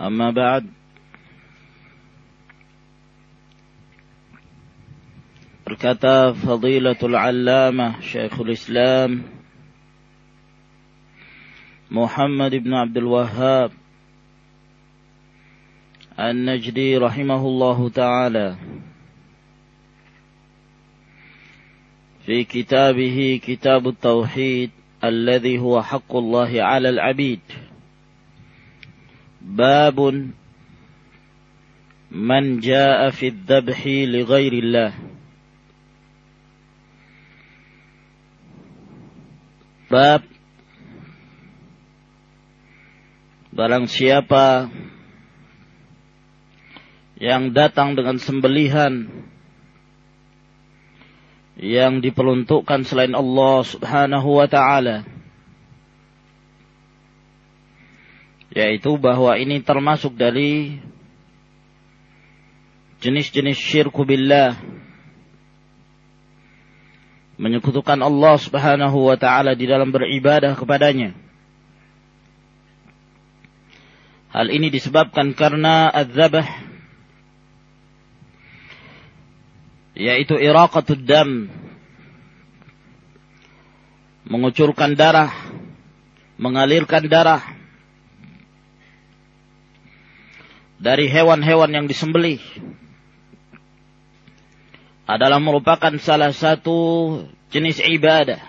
أما بعد. الكتاب فضيلة العلامة شيخ الإسلام محمد بن عبد الوهاب النجدي رحمه الله تعالى في كتابه كتاب التوحيد الذي هو حق الله على العبيد. باب من جاء في الذبح لغير الله bab barang siapa yang datang dengan sembelihan yang diperuntukkan selain Allah Subhanahu wa taala yaitu bahwa ini termasuk dari jenis-jenis syirku billah. Menyekutukan Allah Subhanahu wa taala di dalam beribadah kepadanya. Hal ini disebabkan karena adzabah yaitu iraqatud dam mengucurkan darah mengalirkan darah dari hewan-hewan yang disembelih adalah merupakan salah satu jenis ibadah.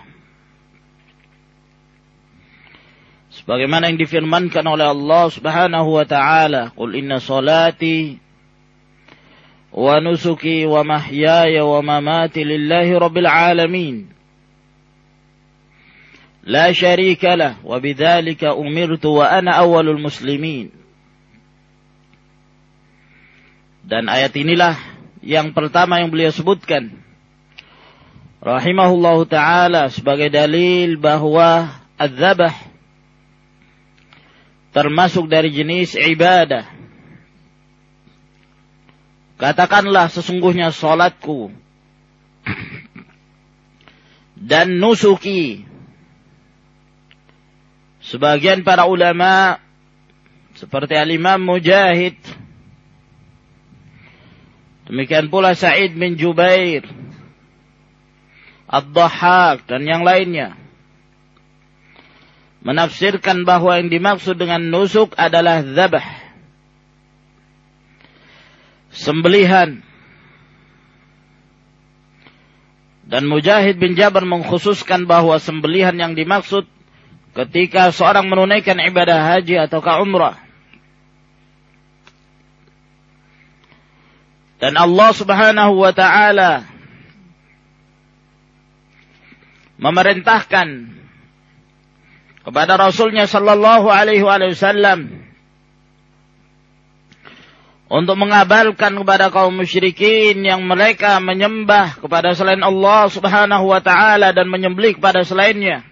Sebagaimana yang difirmankan oleh Allah Subhanahu wa taala qul inna salati wa nusuki wa mahyaya wa mamati lillahi rabbil alamin. La syarika lah wa bidzalika umirtu wa ana awwalul muslimin dan ayat inilah yang pertama yang beliau sebutkan. Rahimahullahu taala sebagai dalil bahwa adzabah termasuk dari jenis ibadah. Katakanlah sesungguhnya salatku dan nusuki. Sebagian para ulama seperti al-Imam Mujahid demikian pula Sa'id bin Jubair Ad-Dhahhak dan yang lainnya. Menafsirkan bahwa yang dimaksud dengan nusuk adalah zabah sembelihan. Dan Mujahid bin Jabir mengkhususkan bahwa sembelihan yang dimaksud ketika seorang menunaikan ibadah haji ataukah umrah dan Allah Subhanahu wa taala memerintahkan kepada Rasulnya Sallallahu Alaihi Wasallam untuk mengabalkan kepada kaum musyrikin yang mereka menyembah kepada selain Allah Subhanahu wa taala dan menyembelih kepada selainnya.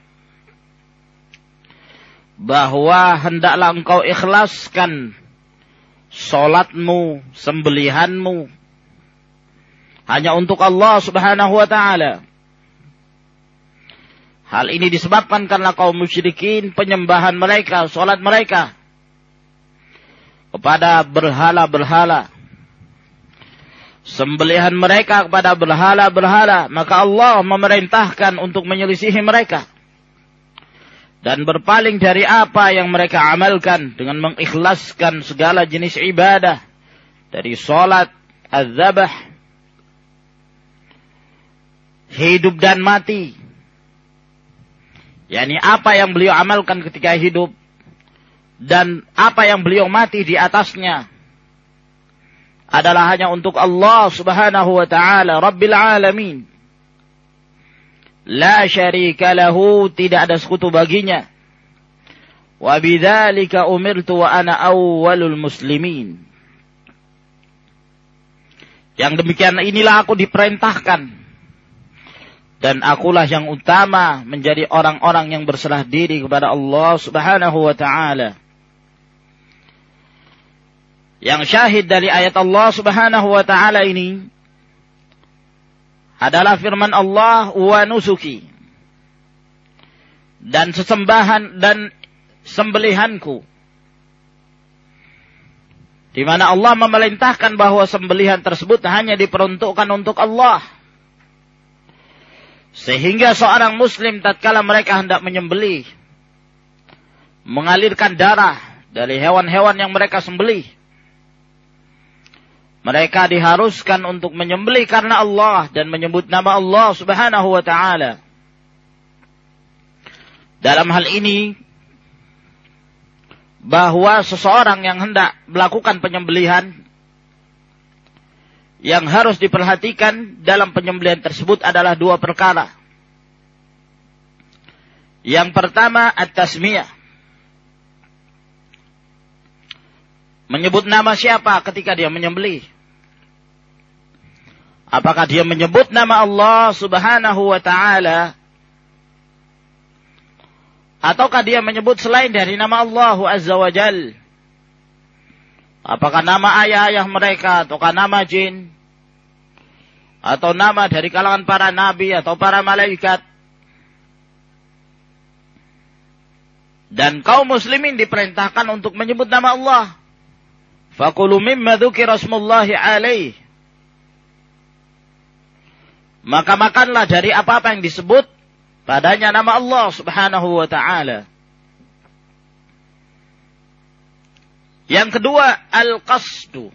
Bahwa hendaklah engkau ikhlaskan salatmu, sembelihanmu hanya untuk Allah Subhanahu wa taala. Hal ini disebabkan karena kaum musyrikin penyembahan mereka, salat mereka kepada berhala-berhala. Sembelihan mereka kepada berhala-berhala, maka Allah memerintahkan untuk menyelisihi mereka dan berpaling dari apa yang mereka amalkan dengan mengikhlaskan segala jenis ibadah dari salat az-zabah hidup dan mati. Yakni apa yang beliau amalkan ketika hidup dan apa yang beliau mati di atasnya adalah hanya untuk Allah Subhanahu wa taala Rabbil alamin. La syarika lahu tidak ada sekutu baginya. Wa bidzalika umirtu wa ana awwalul muslimin. Yang demikian inilah aku diperintahkan dan akulah yang utama menjadi orang-orang yang berserah diri kepada Allah Subhanahu wa taala. Yang syahid dari ayat Allah Subhanahu wa taala ini adalah firman Allah wa nusuki dan sesembahan dan sembelihanku. Di mana Allah memerintahkan bahwa sembelihan tersebut hanya diperuntukkan untuk Allah. Sehingga seorang muslim tatkala mereka hendak menyembelih mengalirkan darah dari hewan-hewan yang mereka sembelih mereka diharuskan untuk menyembelih karena Allah dan menyebut nama Allah Subhanahu wa taala. Dalam hal ini bahwa seseorang yang hendak melakukan penyembelihan yang harus diperhatikan dalam penyembelihan tersebut adalah dua perkara. Yang pertama at-tasmiyah. Menyebut nama siapa ketika dia menyembelih? Apakah dia menyebut nama Allah Subhanahu wa taala Ataukah dia menyebut selain dari nama Allah Azza wa Jal? Apakah nama ayah-ayah mereka ataukah nama jin? Atau nama dari kalangan para nabi atau para malaikat? Dan kaum muslimin diperintahkan untuk menyebut nama Allah. Fakulu mimma dzukira alaih. Maka makanlah dari apa-apa yang disebut padanya nama Allah Subhanahu wa taala. Yang kedua, al-qasdu.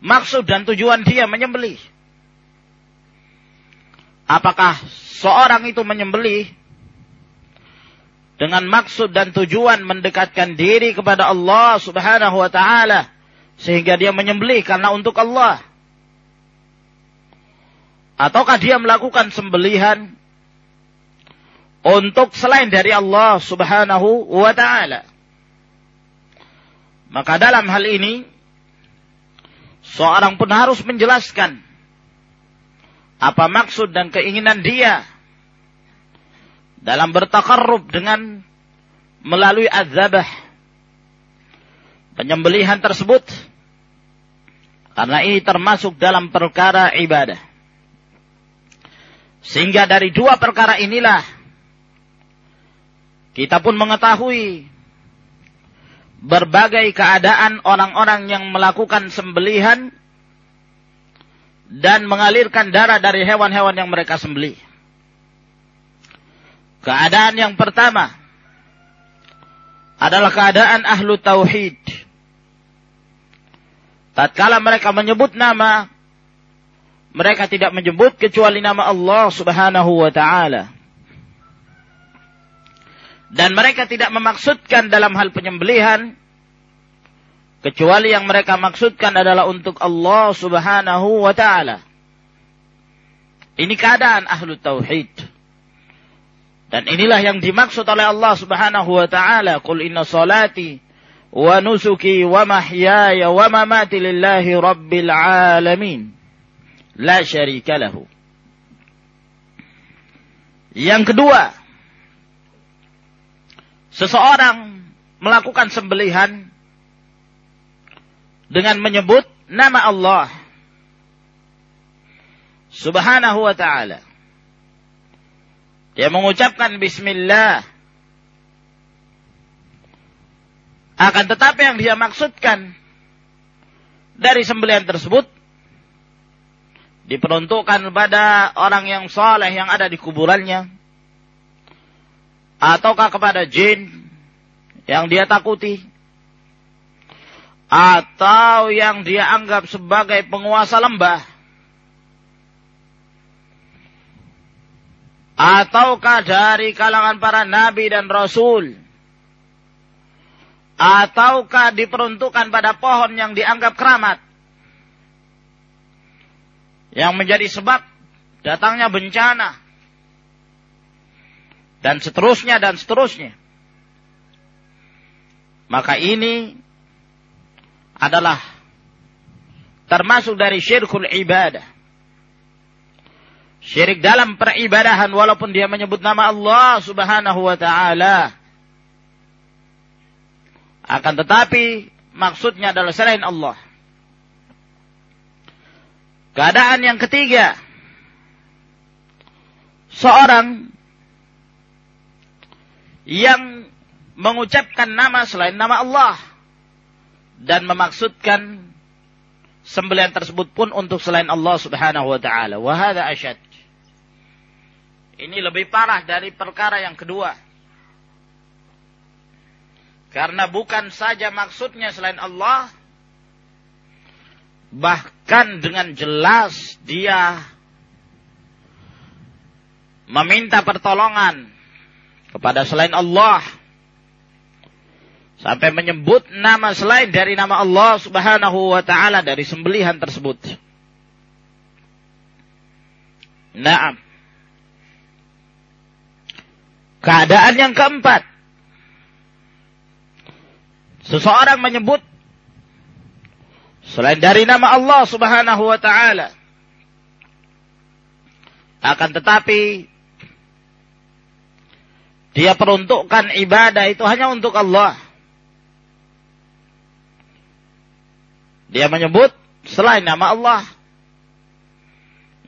Maksud dan tujuan dia menyembelih. Apakah seorang itu menyembelih dengan maksud dan tujuan mendekatkan diri kepada Allah Subhanahu wa taala sehingga dia menyembelih karena untuk Allah Ataukah dia melakukan sembelihan untuk selain dari Allah Subhanahu wa taala? Maka dalam hal ini seorang pun harus menjelaskan apa maksud dan keinginan dia dalam bertakarrub dengan melalui azabah penyembelihan tersebut. Karena ini termasuk dalam perkara ibadah. Sehingga dari dua perkara inilah kita pun mengetahui berbagai keadaan orang-orang yang melakukan sembelihan dan mengalirkan darah dari hewan-hewan yang mereka sembelih. Keadaan yang pertama adalah keadaan ahlu tauhid. Tatkala mereka menyebut nama mereka tidak menyebut kecuali nama Allah Subhanahu wa taala. Dan mereka tidak memaksudkan dalam hal penyembelihan kecuali yang mereka maksudkan adalah untuk Allah Subhanahu wa taala. Ini keadaan ahlu tauhid. Dan inilah yang dimaksud oleh Allah Subhanahu wa taala, "Qul inna salati wa nusuki wa mahyaya wa mamati lillahi rabbil alamin." la syarika lahu. Yang kedua, seseorang melakukan sembelihan dengan menyebut nama Allah Subhanahu wa taala. Dia mengucapkan bismillah. Akan tetapi yang dia maksudkan dari sembelihan tersebut diperuntukkan kepada orang yang saleh yang ada di kuburannya ataukah kepada jin yang dia takuti? Atau yang dia anggap sebagai penguasa lembah? Ataukah dari kalangan para nabi dan rasul? Ataukah diperuntukkan pada pohon yang dianggap keramat? Yang menjadi sebab datangnya bencana dan seterusnya dan seterusnya. Maka ini adalah termasuk dari syirkul ibadah. Syirik dalam peribadahan walaupun dia menyebut nama Allah Subhanahu wa taala. Akan tetapi maksudnya adalah selain Allah. Keadaan yang ketiga, seorang yang mengucapkan nama selain nama Allah dan memaksudkan sembelihan tersebut pun untuk selain Allah Subhanahu wa taala. Wa hadza. Ini lebih parah dari perkara yang kedua. Karena bukan saja maksudnya selain Allah, bahkan dengan jelas dia meminta pertolongan kepada selain Allah sampai menyebut nama selain dari nama Allah Subhanahu wa taala dari sembelihan tersebut. Naam. Keadaan yang keempat seseorang menyebut selain dari nama Allah Subhanahu wa taala akan tetapi dia peruntukkan ibadah itu hanya untuk Allah. Dia menyebut selain nama Allah.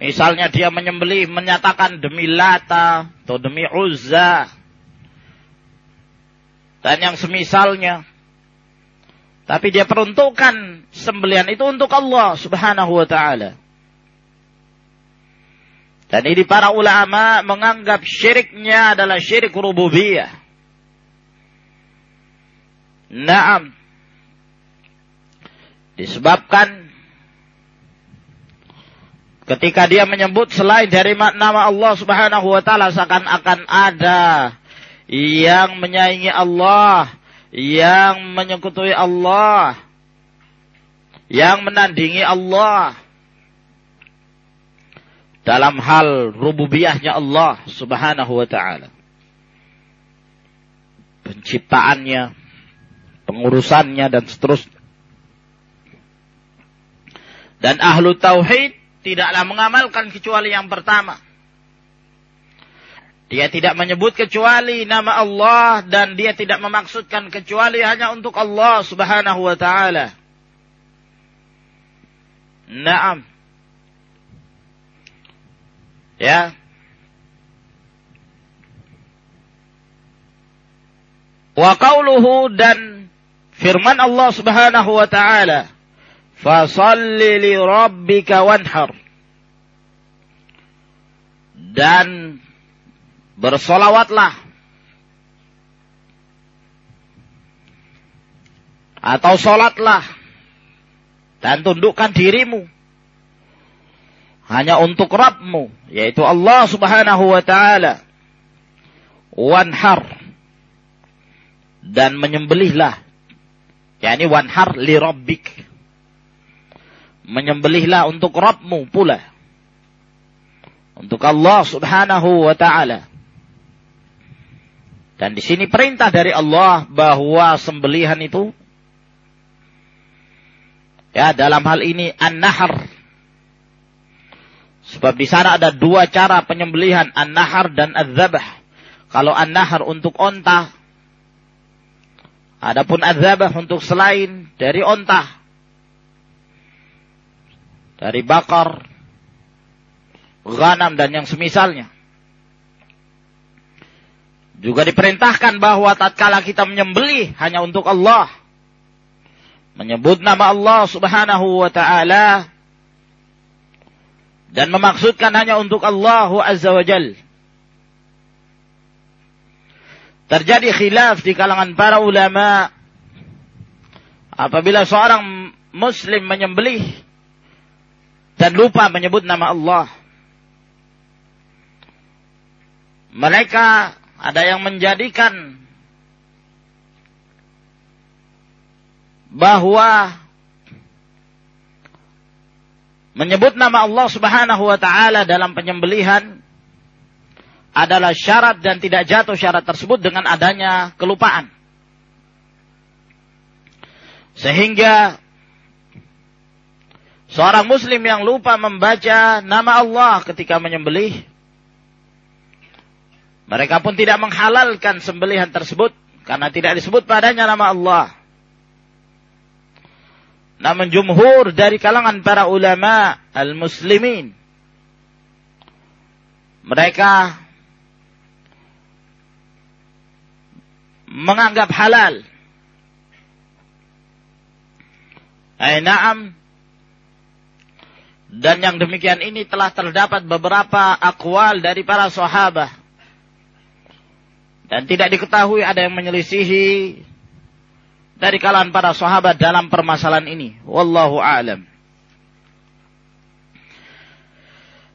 Misalnya dia menyembelih menyatakan demi Lata atau demi Uzza dan yang semisalnya tapi dia peruntukkan sembelian itu untuk Allah subhanahu wa ta'ala. Dan ini para ulama menganggap syiriknya adalah syirik rububiyah. Naam. Disebabkan ketika dia menyebut selain dari nama Allah Subhanahu wa taala seakan-akan ada yang menyaingi Allah yang menyekutui Allah, yang menandingi Allah dalam hal rububiyahnya Allah Subhanahu wa taala. Penciptaannya, pengurusannya dan seterusnya. Dan ahlu tauhid tidaklah mengamalkan kecuali yang pertama dia tidak menyebut kecuali nama Allah dan dia tidak memaksudkan kecuali hanya untuk Allah Subhanahu wa taala. Naam. Ya. Wa qauluhu dan firman Allah Subhanahu wa taala, "Fasalli li rabbika wanhar." Dan bersolawatlah atau solatlah dan tundukkan dirimu hanya untuk Rabbmu yaitu Allah Subhanahu wa taala. Wanhar. Dan menyembelihlah. Yakni wanhar li rabbik. Menyembelihlah untuk Rabbmu pula. Untuk Allah Subhanahu wa taala. Dan di sini perintah dari Allah bahwa sembelihan itu ya dalam hal ini an-nahar. Sebab di sana ada dua cara penyembelihan, an-nahar dan az-zabah. Kalau an-nahar untuk onta, adapun az-zabah untuk selain dari onta. Dari bakar, ganam dan yang semisalnya. Juga diperintahkan bahwa tatkala kita menyembelih hanya untuk Allah. Menyebut nama Allah subhanahu wa ta'ala. Dan memaksudkan hanya untuk Allah azza wa jal. Terjadi khilaf di kalangan para ulama. Apabila seorang muslim menyembelih dan lupa menyebut nama Allah. Mereka ada yang menjadikan bahwa menyebut nama Allah Subhanahu wa taala dalam penyembelihan adalah syarat dan tidak jatuh syarat tersebut dengan adanya kelupaan. Sehingga seorang muslim yang lupa membaca nama Allah ketika menyembelih mereka pun tidak menghalalkan sembelihan tersebut karena tidak disebut padanya nama Allah. Namun jumhur dari kalangan para ulama al-muslimin mereka menganggap halal. Ay na'am. Dan yang demikian ini telah terdapat beberapa akwal dari para sahabat. Dan tidak diketahui ada yang menyelisihi dari kalangan para sahabat dalam permasalahan ini. Wallahu a'lam.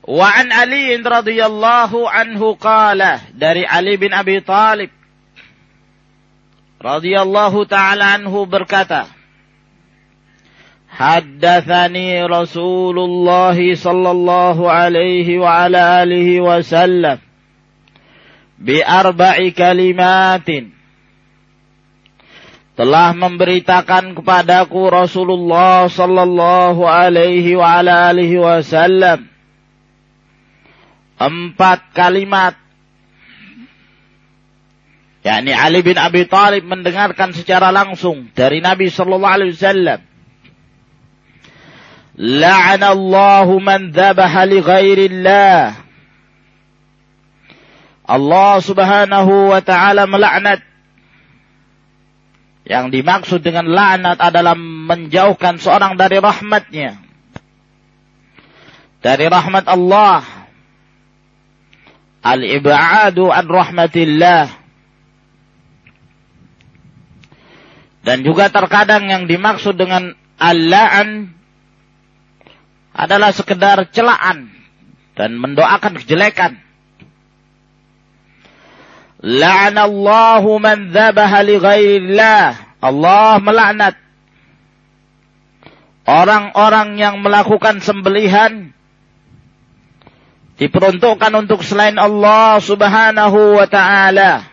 Wa an Ali radhiyallahu anhu qala dari Ali bin Abi Talib radhiyallahu taala anhu berkata Haddatsani Rasulullah sallallahu alaihi wa ala alihi wasallam bi arba'i kalimatin telah memberitakan kepadaku Rasulullah sallallahu alaihi wa ala alihi wasallam empat kalimat. Yakni Ali bin Abi Thalib mendengarkan secara langsung dari Nabi sallallahu alaihi wasallam. La'ana Allahu man dhabaha li ghairillah. Allah Subhanahu wa taala melaknat yang dimaksud dengan laknat adalah menjauhkan seorang dari rahmatnya. Dari rahmat Allah. Al-ib'adu an rahmatillah. Dan juga terkadang yang dimaksud dengan al-la'an adalah sekedar celaan dan mendoakan kejelekan. La'anallahu man dzabaha li ghairillah. Allah melaknat orang-orang yang melakukan sembelihan diperuntukkan untuk selain Allah Subhanahu wa taala.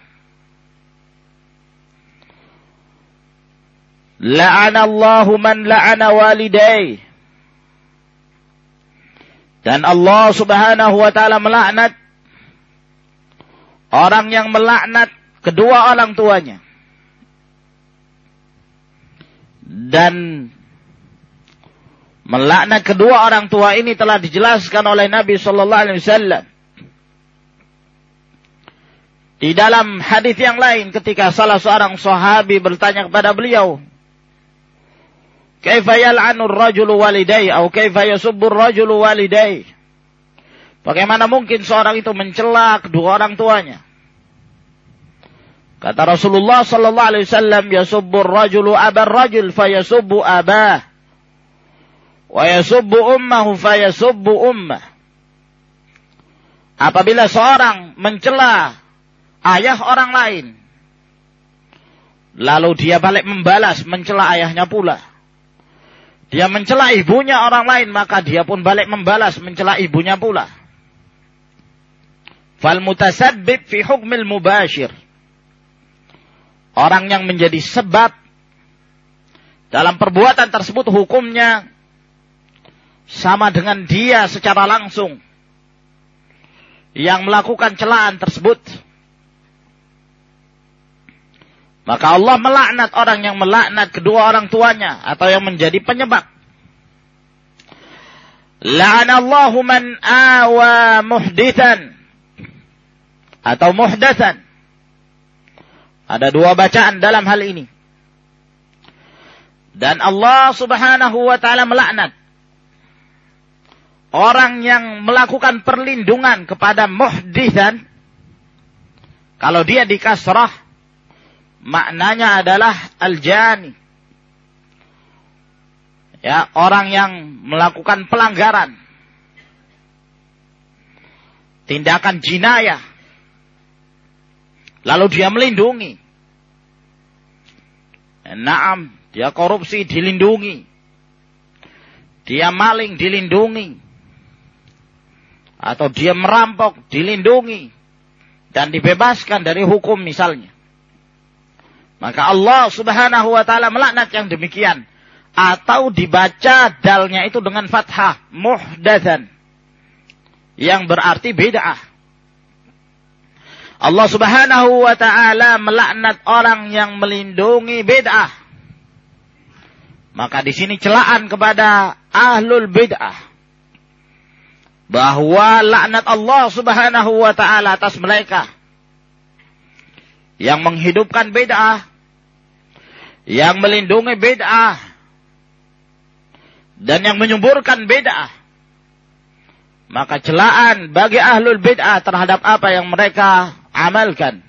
La'anallahu man la'ana walidayh. Dan Allah Subhanahu wa taala melaknat Orang yang melaknat kedua orang tuanya. Dan melaknat kedua orang tua ini telah dijelaskan oleh Nabi sallallahu alaihi wasallam. Di dalam hadis yang lain ketika salah seorang sahabi bertanya kepada beliau, "Kaifa yal'anu ar-rajulu atau kaifa yasubbu ar-rajulu walidayhi?" Bagaimana mungkin seorang itu mencela kedua orang tuanya? Kata Rasulullah sallallahu alaihi wasallam, "Yasubbu ar-rajulu abar rajul fayasubbu abah, wa yasubbu ummahu fayasubbu ummah." Apabila seorang mencela ayah orang lain, lalu dia balik membalas mencela ayahnya pula. Dia mencela ibunya orang lain, maka dia pun balik membalas mencela ibunya pula. Fal mutasabbib fi hukmil mubashir. Orang yang menjadi sebab dalam perbuatan tersebut hukumnya sama dengan dia secara langsung yang melakukan celaan tersebut. Maka Allah melaknat orang yang melaknat kedua orang tuanya atau yang menjadi penyebab. La'anallahu man awa muhdithan atau muhdatsan. Ada dua bacaan dalam hal ini. Dan Allah Subhanahu wa taala melaknat orang yang melakukan perlindungan kepada muhditsan kalau dia di kasrah maknanya adalah al-jani Ya, orang yang melakukan pelanggaran. Tindakan jinayah. Lalu dia melindungi. Naam, dia korupsi dilindungi. Dia maling dilindungi. Atau dia merampok dilindungi. Dan dibebaskan dari hukum misalnya. Maka Allah subhanahu wa ta'ala melaknat yang demikian. Atau dibaca dalnya itu dengan fathah. Muhdathan. Yang berarti bid'ah. Allah subhanahu wa ta'ala melaknat orang yang melindungi bid'ah. Maka di sini celaan kepada ahlul bid'ah. Bahwa laknat Allah subhanahu wa ta'ala atas mereka. Yang menghidupkan bid'ah. Yang melindungi bid'ah. Dan yang menyuburkan bid'ah. Maka celaan bagi ahlul bid'ah terhadap apa yang mereka amalkan.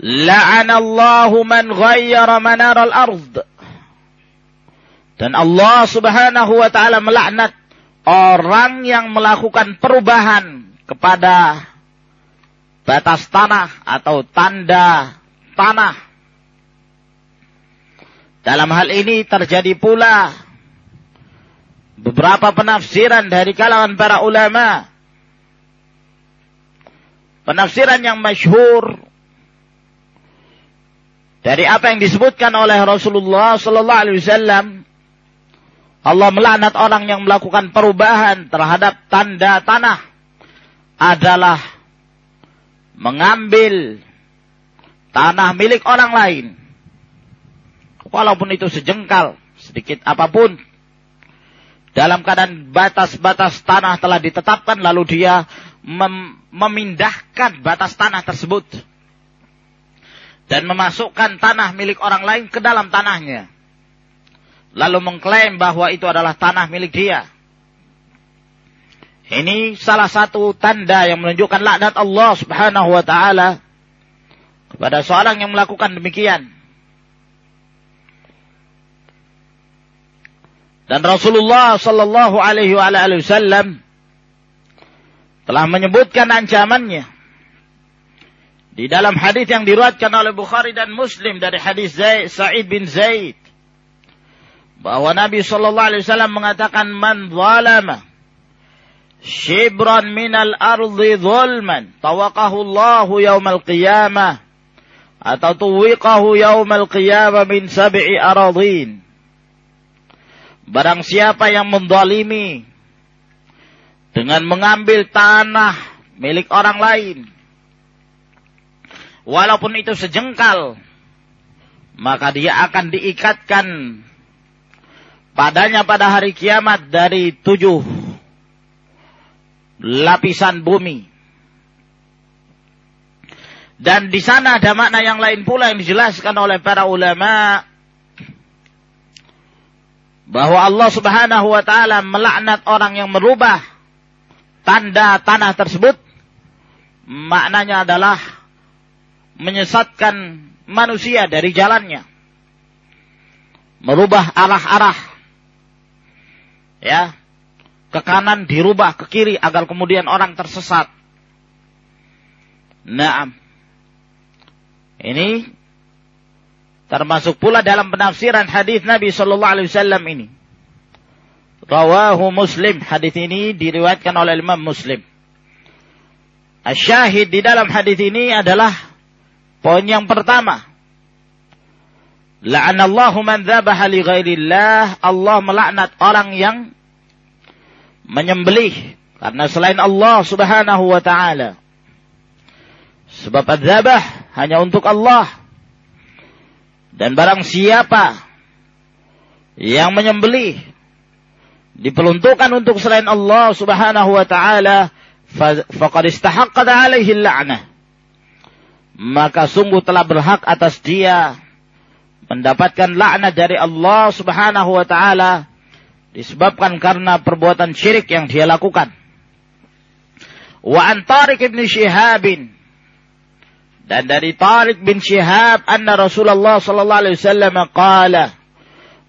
La'anallahu man ghayyara manar al-ard. Dan Allah subhanahu wa ta'ala melaknat orang yang melakukan perubahan kepada batas tanah atau tanda tanah. Dalam hal ini terjadi pula beberapa penafsiran dari kalangan para ulama penafsiran yang masyhur dari apa yang disebutkan oleh Rasulullah sallallahu alaihi wasallam Allah melaknat orang yang melakukan perubahan terhadap tanda tanah adalah mengambil tanah milik orang lain. Walaupun itu sejengkal sedikit apa pun. Dalam keadaan batas-batas tanah telah ditetapkan lalu dia mem memindahkan batas tanah tersebut. Dan memasukkan tanah milik orang lain ke dalam tanahnya. Lalu mengklaim bahwa itu adalah tanah milik dia. Ini salah satu tanda yang menunjukkan laknat Allah Subhanahu wa taala kepada seorang yang melakukan demikian. Dan Rasulullah sallallahu alaihi wasallam telah menyebutkan ancamannya. Di dalam hadis yang diriwayatkan oleh Bukhari dan Muslim dari hadis Zaid, Sa'id bin Zaid bahwa Nabi sallallahu alaihi wasallam mengatakan man zalama shibran minal ardi zulman tawaqahu Allah yaumal qiyamah atau tuwiqahu yaumal qiyamah min sab'i aradin Barang siapa yang mendalimi dengan mengambil tanah milik orang lain. Walaupun itu sejengkal, maka dia akan diikatkan padanya pada hari kiamat dari tujuh lapisan bumi. Dan di sana ada makna yang lain pula yang dijelaskan oleh para ulama bahwa Allah Subhanahu wa taala melaknat orang yang merubah tanda tanah tersebut maknanya adalah menyesatkan manusia dari jalannya. Merubah arah-arah. Ya. Ke kanan dirubah ke kiri agar kemudian orang tersesat. Naam. Ini termasuk pula dalam penafsiran hadis Nabi sallallahu alaihi wasallam ini. Rawahu Muslim. Hadis ini diriwayatkan oleh Imam Muslim. Asyahid di dalam hadis ini adalah poin yang pertama. La'anallahu man dzabaha li ghairillah. Allah melaknat orang yang menyembelih karena selain Allah Subhanahu wa taala. Sebab adzabah hanya untuk Allah. Dan barang siapa yang menyembelih diperuntukkan untuk selain Allah Subhanahu wa taala faqad istahaqqat alaihi la'nah maka sungguh telah berhak atas dia mendapatkan laknat dari Allah Subhanahu wa taala disebabkan karena perbuatan syirik yang dia lakukan. Wa an Tariq ibn Shihab dan dari Tariq bin Shihab anna Rasulullah sallallahu alaihi wasallam qala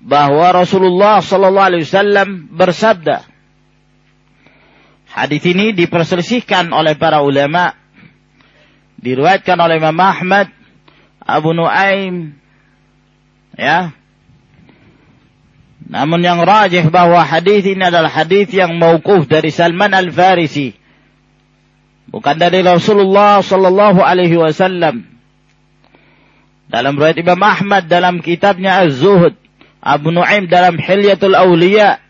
bahwa Rasulullah sallallahu alaihi wasallam bersabda. Hadis ini diperselisihkan oleh para ulama. Diriwayatkan oleh Imam Ahmad, Abu Nuaim, ya. Namun yang rajih bahwa hadis ini adalah hadis yang mauquf dari Salman Al-Farisi. Bukan dari Rasulullah sallallahu alaihi wasallam. Dalam riwayat Imam Ahmad dalam kitabnya Az-Zuhd Abu Nuaim dalam Hilyatul Auliya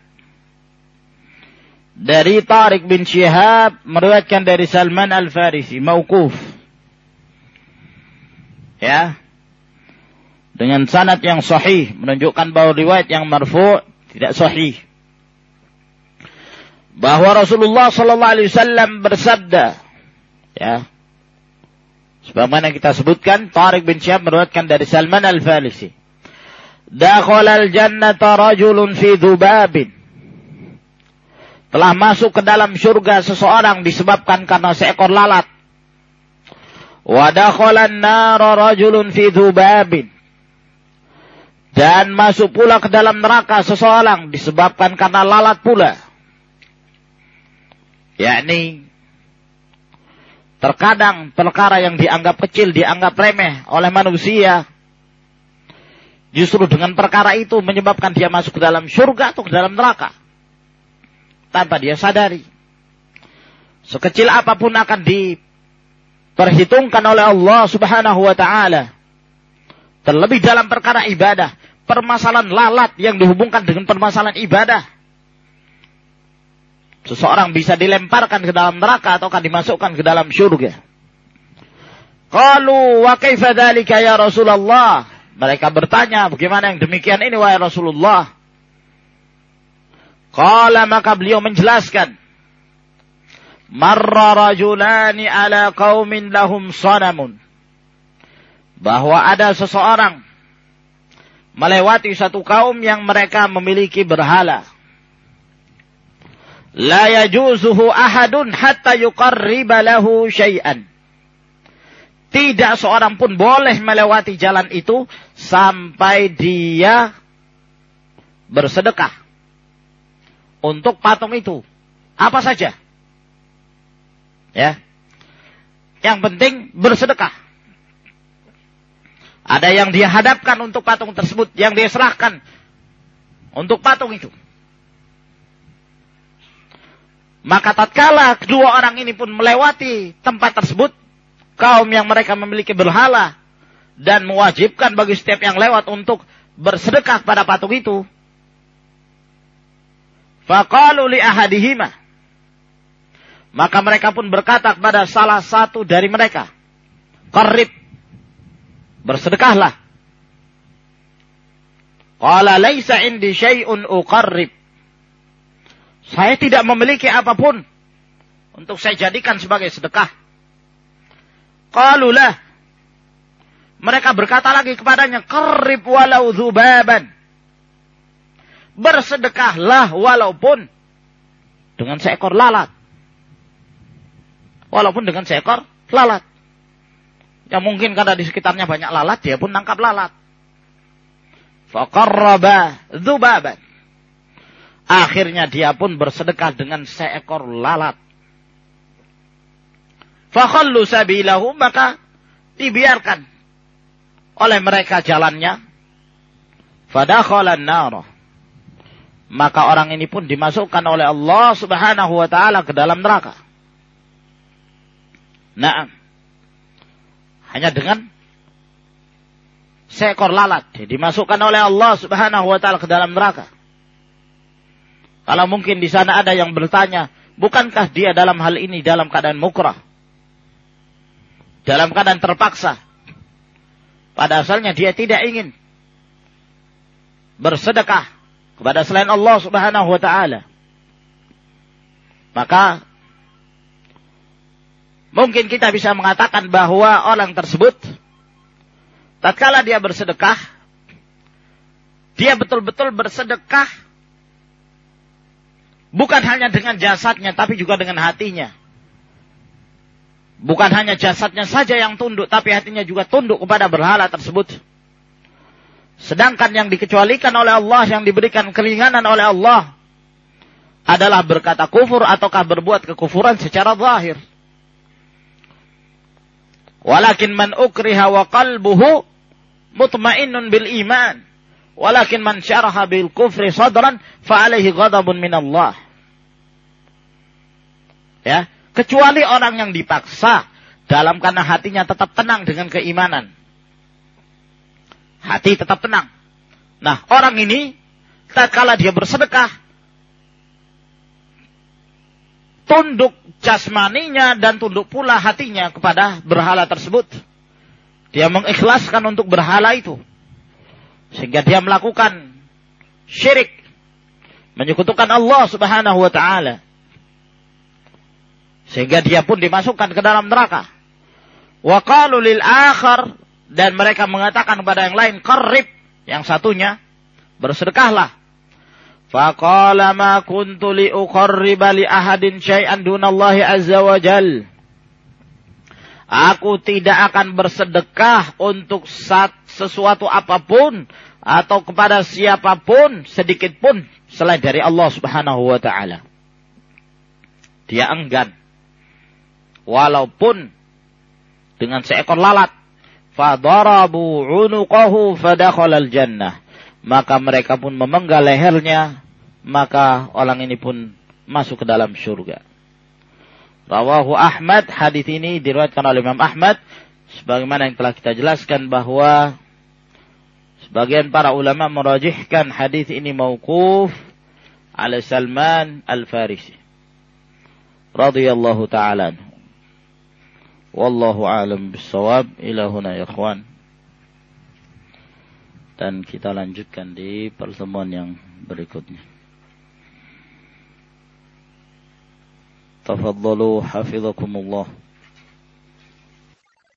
dari Tariq bin Syihab meriwayatkan dari Salman Al-Farisi mauquf. Ya. Dengan sanad yang sahih menunjukkan bahwa riwayat yang marfu tidak sahih. Bahwa Rasulullah sallallahu alaihi wasallam bersabda ya. Sebagaimana kita sebutkan Tariq bin Syihab meriwayatkan dari Salman Al-Farisi Dakhalal jannata rajulun fi dhubabin. Telah masuk ke dalam surga seseorang disebabkan karena seekor lalat. Wa dakhalan nara rajulun fi dhubabin. Dan masuk pula ke dalam neraka seseorang disebabkan karena lalat pula. Yakni terkadang perkara yang dianggap kecil, dianggap remeh oleh manusia, Justru dengan perkara itu menyebabkan dia masuk ke dalam surga atau ke dalam neraka. Tanpa dia sadari. Sekecil apa pun akan diperhitungkan oleh Allah subhanahu wa ta'ala. Terlebih dalam perkara ibadah. Permasalahan lalat yang dihubungkan dengan permasalahan ibadah. Seseorang bisa dilemparkan ke dalam neraka atau akan dimasukkan ke dalam surga. Qalu wa kaifa ya Rasulullah? Mereka bertanya, bagaimana yang demikian ini wahai Rasulullah? Qala maka beliau menjelaskan. Marra rajulani ala qaumin lahum sanamun. Bahwa ada seseorang melewati satu kaum yang mereka memiliki berhala. La yajuzuhu ahadun hatta yuqarriba lahu syai'an tidak seorang pun boleh melewati jalan itu sampai dia bersedekah untuk patung itu. Apa saja. Ya. Yang penting bersedekah. Ada yang dia hadapkan untuk patung tersebut, yang dia serahkan untuk patung itu. Maka tatkala kedua orang ini pun melewati tempat tersebut, kaum yang mereka memiliki berhala dan mewajibkan bagi setiap yang lewat untuk bersedekah pada patung itu. Faqalu li ahadihima. Maka mereka pun berkata kepada salah satu dari mereka. Qarrib. Bersedekahlah. Qala laisa indi syai'un uqarrib. Saya tidak memiliki apa pun untuk saya jadikan sebagai sedekah. Qalulah. Mereka berkata lagi kepadanya, Kerib walau zubaban. Bersedekahlah walaupun dengan seekor lalat. Walaupun dengan seekor lalat. Ya mungkin karena di sekitarnya banyak lalat, dia pun nangkap lalat. Faqarraba zubaban. Akhirnya dia pun bersedekah dengan seekor lalat. Fakhallu sabilahu maka dibiarkan oleh mereka jalannya. Fadakhalan narah. Maka orang ini pun dimasukkan oleh Allah subhanahu wa ta'ala ke dalam neraka. Nah, hanya dengan seekor lalat dimasukkan oleh Allah subhanahu wa ta'ala ke dalam neraka. Kalau mungkin di sana ada yang bertanya, bukankah dia dalam hal ini dalam keadaan mukrah? dalam keadaan terpaksa. Pada asalnya dia tidak ingin bersedekah kepada selain Allah Subhanahu wa taala. Maka mungkin kita bisa mengatakan bahwa orang tersebut tatkala dia bersedekah dia betul-betul bersedekah bukan hanya dengan jasadnya tapi juga dengan hatinya. Bukan hanya jasadnya saja yang tunduk, tapi hatinya juga tunduk kepada berhala tersebut. Sedangkan yang dikecualikan oleh Allah, yang diberikan keringanan oleh Allah, adalah berkata kufur ataukah berbuat kekufuran secara zahir. Walakin man ukriha wa qalbuhu mutmainnun bil iman. Walakin man syaraha bil kufri sadran fa alaihi ghadabun min Allah. Ya, kecuali orang yang dipaksa dalam karena hatinya tetap tenang dengan keimanan. Hati tetap tenang. Nah, orang ini tak kala dia bersedekah tunduk jasmaninya dan tunduk pula hatinya kepada berhala tersebut. Dia mengikhlaskan untuk berhala itu. Sehingga dia melakukan syirik. Menyekutukan Allah subhanahu wa ta'ala. Sehingga dia pun dimasukkan ke dalam neraka. Wa qalu lil akhar dan mereka mengatakan kepada yang lain qarib yang satunya bersedekahlah. Faqala ma kuntu li uqarriba li ahadin syai'an dunallahi azza wa jal. Aku tidak akan bersedekah untuk sesuatu apa pun atau kepada siapa pun sedikit pun selain dari Allah Subhanahu wa taala. Dia enggan walaupun dengan seekor lalat. Fadarabu unuqahu fadakhalal jannah. Maka mereka pun memenggal lehernya, maka orang ini pun masuk ke dalam surga. Rawahu Ahmad, hadis ini diriwayatkan oleh Imam Ahmad sebagaimana yang telah kita jelaskan bahwa sebagian para ulama merajihkan hadis ini mauquf ala Salman Al-Farisi radhiyallahu taala Wallahu alam bisawab ila huna ya ikhwan. Dan kita lanjutkan di pertemuan yang berikutnya. Tafadhalu hafizakumullah.